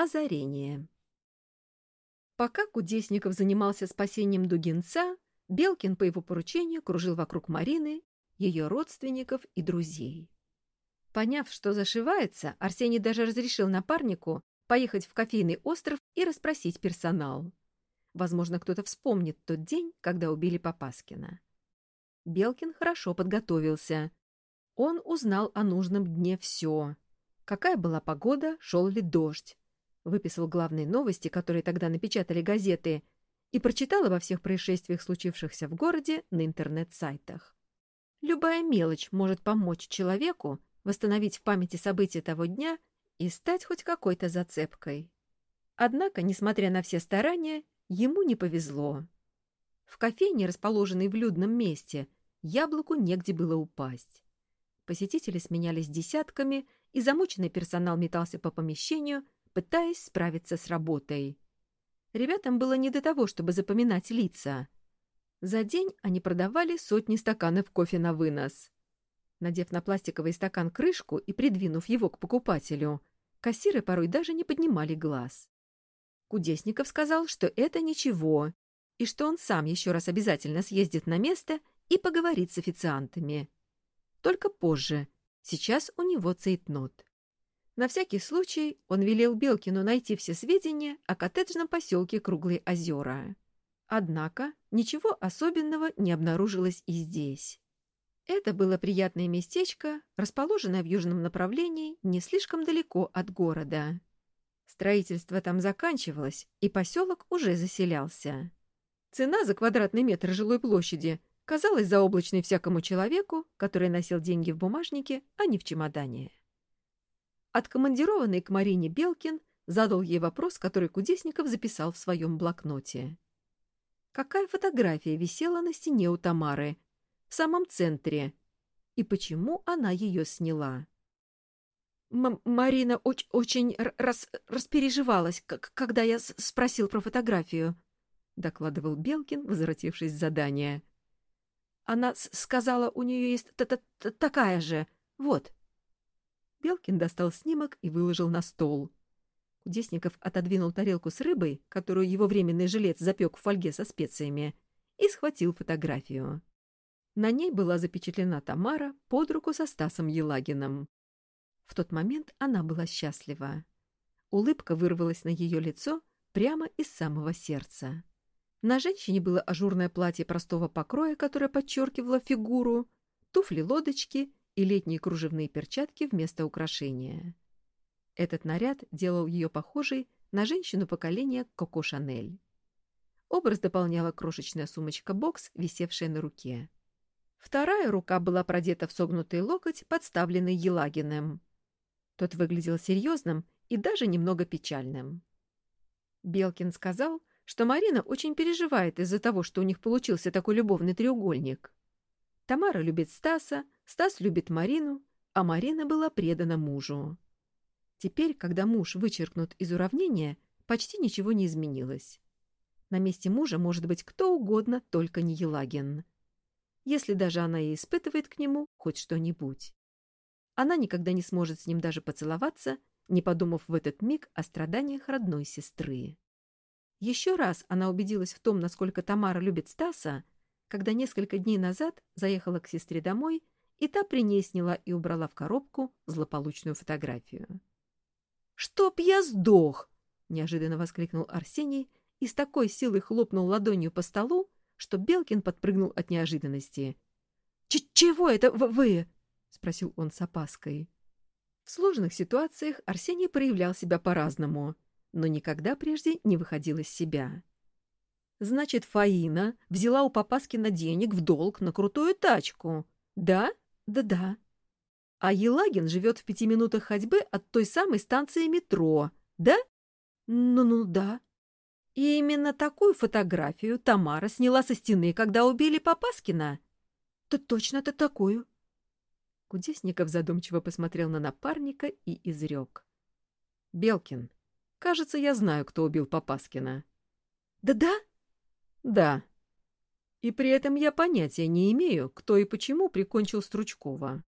Озарение. Пока Кудесников занимался спасением Дугинца, Белкин по его поручению кружил вокруг Марины, ее родственников и друзей. Поняв, что зашивается, Арсений даже разрешил напарнику поехать в кофейный остров и расспросить персонал. Возможно, кто-то вспомнит тот день, когда убили Попаскина. Белкин хорошо подготовился. Он узнал о нужном дне все. Какая была погода, шел ли дождь. Выписал главные новости, которые тогда напечатали газеты, и прочитал обо всех происшествиях, случившихся в городе, на интернет-сайтах. Любая мелочь может помочь человеку восстановить в памяти события того дня и стать хоть какой-то зацепкой. Однако, несмотря на все старания, ему не повезло. В кофейне, расположенной в людном месте, яблоку негде было упасть. Посетители сменялись десятками, и замученный персонал метался по помещению, пытаясь справиться с работой. Ребятам было не до того, чтобы запоминать лица. За день они продавали сотни стаканов кофе на вынос. Надев на пластиковый стакан крышку и придвинув его к покупателю, кассиры порой даже не поднимали глаз. Кудесников сказал, что это ничего, и что он сам еще раз обязательно съездит на место и поговорит с официантами. Только позже. Сейчас у него цейтнот. На всякий случай он велел Белкину найти все сведения о коттеджном поселке Круглые озера. Однако ничего особенного не обнаружилось и здесь. Это было приятное местечко, расположенное в южном направлении не слишком далеко от города. Строительство там заканчивалось, и поселок уже заселялся. Цена за квадратный метр жилой площади казалась заоблачной всякому человеку, который носил деньги в бумажнике, а не в чемодане. Откомандированный к Марине Белкин задал ей вопрос, который Кудесников записал в своем блокноте. Какая фотография висела на стене у Тамары, в самом центре, и почему она ее сняла? М Марина оч очень рас распереживалась, когда я спросил про фотографию, — докладывал Белкин, возвратившись с задания. Она сказала, у нее есть т -т -т такая же. Вот. Белкин достал снимок и выложил на стол. Кудесников отодвинул тарелку с рыбой, которую его временный жилец запек в фольге со специями, и схватил фотографию. На ней была запечатлена Тамара под руку со Стасом Елагиным. В тот момент она была счастлива. Улыбка вырвалась на ее лицо прямо из самого сердца. На женщине было ажурное платье простого покроя, которое подчеркивало фигуру, туфли-лодочки и летние кружевные перчатки вместо украшения. Этот наряд делал ее похожей на женщину поколения Коко Шанель. Образ дополняла крошечная сумочка-бокс, висевшая на руке. Вторая рука была продета в согнутый локоть, подставленный Елагиным. Тот выглядел серьезным и даже немного печальным. Белкин сказал, что Марина очень переживает из-за того, что у них получился такой любовный треугольник. Тамара любит Стаса, Стас любит Марину, а Марина была предана мужу. Теперь, когда муж вычеркнут из уравнения, почти ничего не изменилось. На месте мужа может быть кто угодно, только не Елагин. Если даже она и испытывает к нему хоть что-нибудь. Она никогда не сможет с ним даже поцеловаться, не подумав в этот миг о страданиях родной сестры. Еще раз она убедилась в том, насколько Тамара любит Стаса, когда несколько дней назад заехала к сестре домой и та при ней сняла и убрала в коробку злополучную фотографию. «Чтоб я сдох!» — неожиданно воскликнул Арсений и с такой силой хлопнул ладонью по столу, что Белкин подпрыгнул от неожиданности. Ч «Чего это вы?» — спросил он с опаской. В сложных ситуациях Арсений проявлял себя по-разному, но никогда прежде не выходил из себя. «Значит, Фаина взяла у Попаскина денег в долг на крутую тачку, да?» Да-да. А Елагин живет в пяти минутах ходьбы от той самой станции метро, да? Ну-ну, да. И именно такую фотографию Тамара сняла со стены, когда убили Попаскина? Да точно-то такую. Кудесников задумчиво посмотрел на напарника и изрек. «Белкин, кажется, я знаю, кто убил Попаскина». «Да-да?» «Да. И при этом я понятия не имею, кто и почему прикончил Стручкова.